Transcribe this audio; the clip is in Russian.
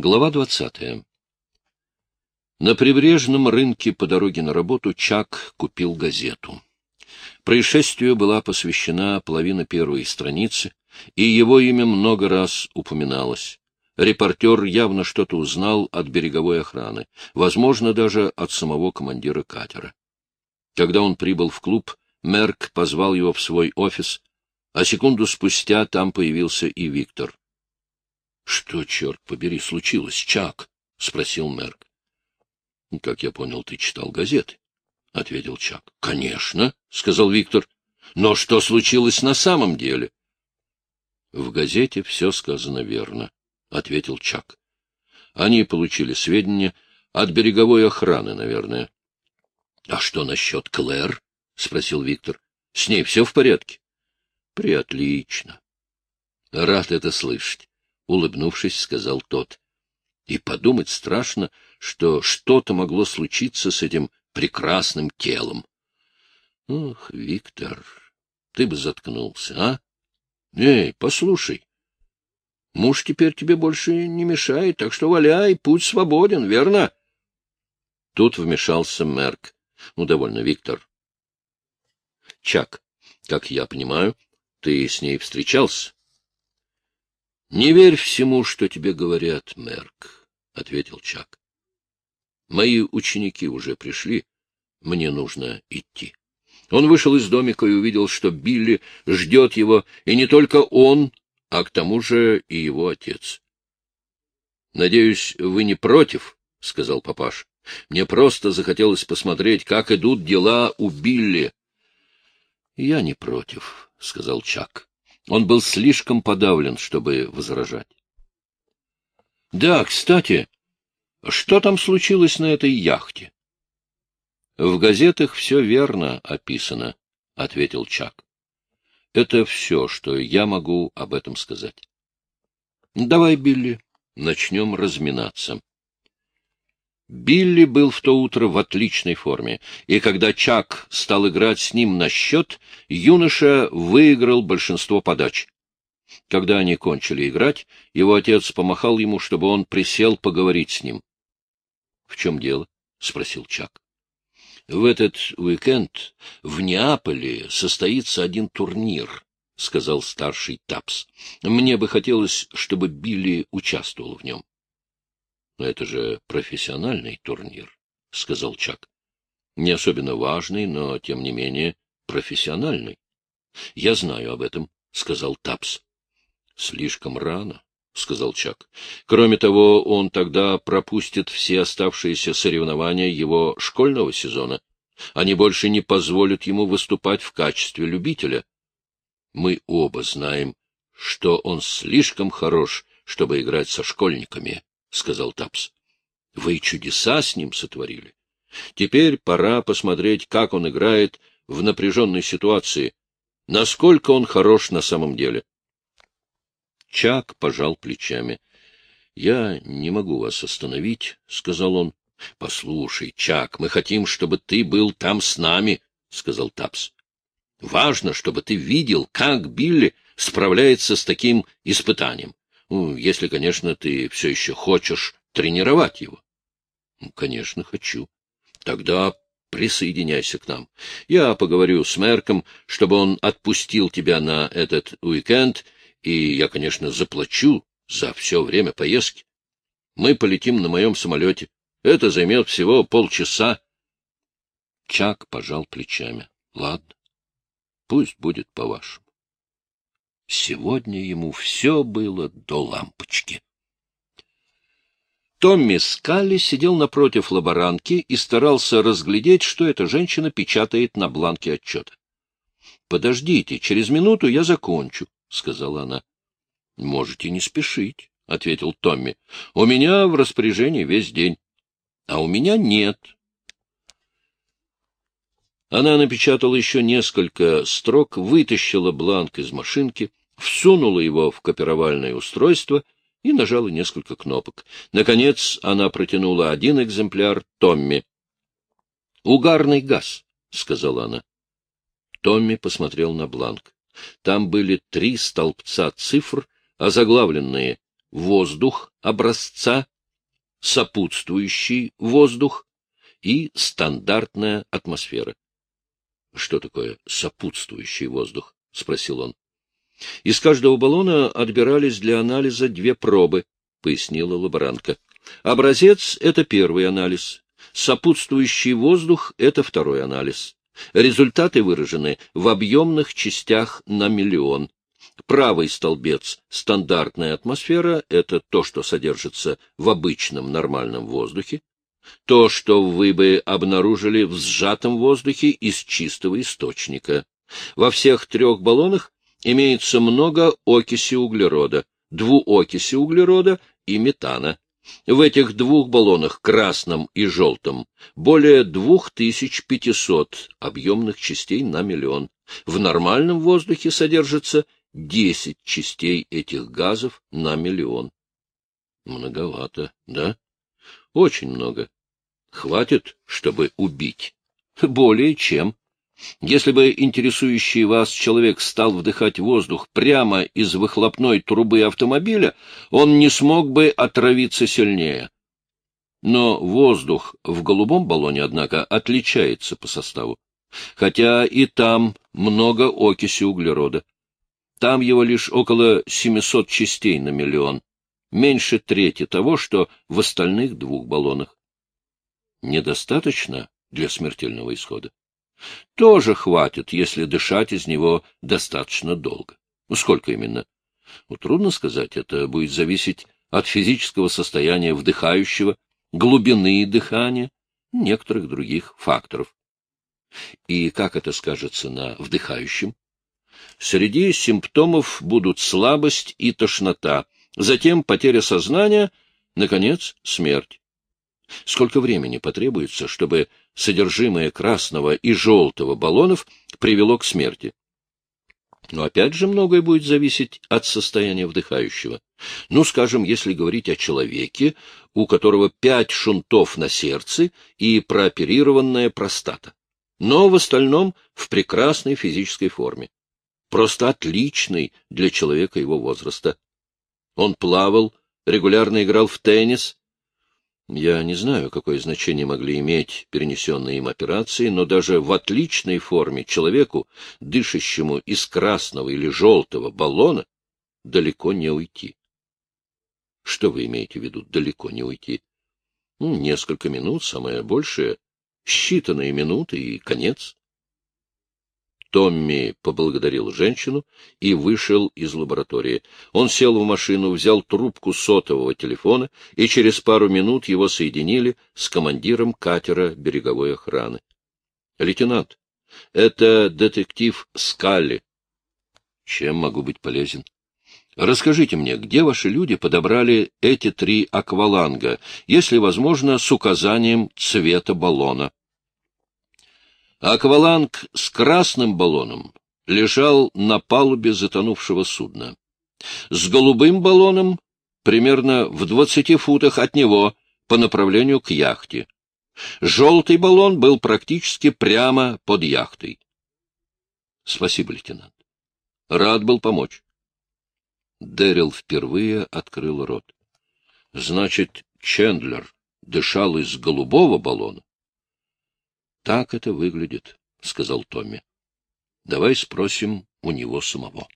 Глава двадцатая. На прибрежном рынке по дороге на работу Чак купил газету. Происшествию была посвящена половина первой страницы, и его имя много раз упоминалось. Репортер явно что-то узнал от береговой охраны, возможно, даже от самого командира катера. Когда он прибыл в клуб, Мерк позвал его в свой офис, а секунду спустя там появился и Виктор. — Что, черт побери, случилось, Чак? — спросил Мерк. — Как я понял, ты читал газеты, — ответил Чак. — Конечно, — сказал Виктор. — Но что случилось на самом деле? — В газете все сказано верно, — ответил Чак. Они получили сведения от береговой охраны, наверное. — А что насчет Клэр? — спросил Виктор. — С ней все в порядке? — Приотлично. — Рад это слышать. — улыбнувшись, сказал тот. И подумать страшно, что что-то могло случиться с этим прекрасным телом. — Ох, Виктор, ты бы заткнулся, а? Эй, послушай. Муж теперь тебе больше не мешает, так что валяй, путь свободен, верно? Тут вмешался Мерк. Ну, довольно, Виктор. Чак, как я понимаю, ты с ней встречался? — Не верь всему, что тебе говорят, Мерк, — ответил Чак. — Мои ученики уже пришли, мне нужно идти. Он вышел из домика и увидел, что Билли ждет его, и не только он, а к тому же и его отец. — Надеюсь, вы не против, — сказал папаш. — Мне просто захотелось посмотреть, как идут дела у Билли. — Я не против, — сказал Чак. Он был слишком подавлен, чтобы возражать. — Да, кстати, что там случилось на этой яхте? — В газетах все верно описано, — ответил Чак. — Это все, что я могу об этом сказать. — Давай, Билли, начнем разминаться. Билли был в то утро в отличной форме, и когда Чак стал играть с ним на счет, юноша выиграл большинство подач. Когда они кончили играть, его отец помахал ему, чтобы он присел поговорить с ним. — В чем дело? — спросил Чак. — В этот уикенд в Неаполе состоится один турнир, — сказал старший Тапс. — Мне бы хотелось, чтобы Билли участвовал в нем. — Это же профессиональный турнир, — сказал Чак. — Не особенно важный, но, тем не менее, профессиональный. — Я знаю об этом, — сказал Тапс. — Слишком рано, — сказал Чак. Кроме того, он тогда пропустит все оставшиеся соревнования его школьного сезона. Они больше не позволят ему выступать в качестве любителя. Мы оба знаем, что он слишком хорош, чтобы играть со школьниками. — сказал Тапс. — Вы чудеса с ним сотворили. Теперь пора посмотреть, как он играет в напряженной ситуации, насколько он хорош на самом деле. Чак пожал плечами. — Я не могу вас остановить, — сказал он. — Послушай, Чак, мы хотим, чтобы ты был там с нами, — сказал Тапс. — Важно, чтобы ты видел, как Билли справляется с таким испытанием. Если, конечно, ты все еще хочешь тренировать его. Конечно, хочу. Тогда присоединяйся к нам. Я поговорю с Мерком, чтобы он отпустил тебя на этот уикенд, и я, конечно, заплачу за все время поездки. Мы полетим на моем самолете. Это займет всего полчаса. Чак пожал плечами. Ладно, пусть будет по-вашему. Сегодня ему все было до лампочки. Томми Скалли сидел напротив лаборантки и старался разглядеть, что эта женщина печатает на бланке отчета. — Подождите, через минуту я закончу, — сказала она. — Можете не спешить, — ответил Томми. — У меня в распоряжении весь день. — А у меня нет. Она напечатала еще несколько строк, вытащила бланк из машинки, всунула его в копировальное устройство и нажала несколько кнопок. Наконец она протянула один экземпляр Томми. — Угарный газ, — сказала она. Томми посмотрел на бланк. Там были три столбца цифр, озаглавленные воздух образца, сопутствующий воздух и стандартная атмосфера. — Что такое сопутствующий воздух? — спросил он. — Из каждого баллона отбирались для анализа две пробы, — пояснила лаборантка. Образец — это первый анализ. Сопутствующий воздух — это второй анализ. Результаты выражены в объемных частях на миллион. Правый столбец — стандартная атмосфера, это то, что содержится в обычном нормальном воздухе. То, что вы бы обнаружили в сжатом воздухе из чистого источника. Во всех трех баллонах имеется много окиси углерода, двуокиси углерода и метана. В этих двух баллонах, красном и желтом, более 2500 объемных частей на миллион. В нормальном воздухе содержится 10 частей этих газов на миллион. Многовато, да? Очень много. Хватит, чтобы убить. Более чем. Если бы интересующий вас человек стал вдыхать воздух прямо из выхлопной трубы автомобиля, он не смог бы отравиться сильнее. Но воздух в голубом баллоне, однако, отличается по составу. Хотя и там много окиси углерода. Там его лишь около 700 частей на миллион, меньше трети того, что в остальных двух баллонах. Недостаточно для смертельного исхода? Тоже хватит, если дышать из него достаточно долго. Ну, сколько именно? Ну, трудно сказать, это будет зависеть от физического состояния вдыхающего, глубины дыхания, некоторых других факторов. И как это скажется на вдыхающем? Среди симптомов будут слабость и тошнота, затем потеря сознания, наконец, смерть. Сколько времени потребуется, чтобы содержимое красного и желтого баллонов привело к смерти? Но опять же многое будет зависеть от состояния вдыхающего. Ну, скажем, если говорить о человеке, у которого пять шунтов на сердце и прооперированная простата, но в остальном в прекрасной физической форме. Просто отличный для человека его возраста. Он плавал, регулярно играл в теннис, я не знаю, какое значение могли иметь перенесенные им операции, но даже в отличной форме человеку, дышащему из красного или желтого баллона, далеко не уйти. Что вы имеете в виду «далеко не уйти»? Ну, несколько минут, самое большее, считанные минуты и конец. Томми поблагодарил женщину и вышел из лаборатории. Он сел в машину, взял трубку сотового телефона, и через пару минут его соединили с командиром катера береговой охраны. — Лейтенант, это детектив Скалли. — Чем могу быть полезен? — Расскажите мне, где ваши люди подобрали эти три акваланга, если возможно, с указанием цвета баллона? Акваланг с красным баллоном лежал на палубе затонувшего судна. С голубым баллоном примерно в двадцати футах от него по направлению к яхте. Желтый баллон был практически прямо под яхтой. — Спасибо, лейтенант. Рад был помочь. Дэрил впервые открыл рот. — Значит, Чендлер дышал из голубого баллона? Так это выглядит, — сказал Томми. — Давай спросим у него самого.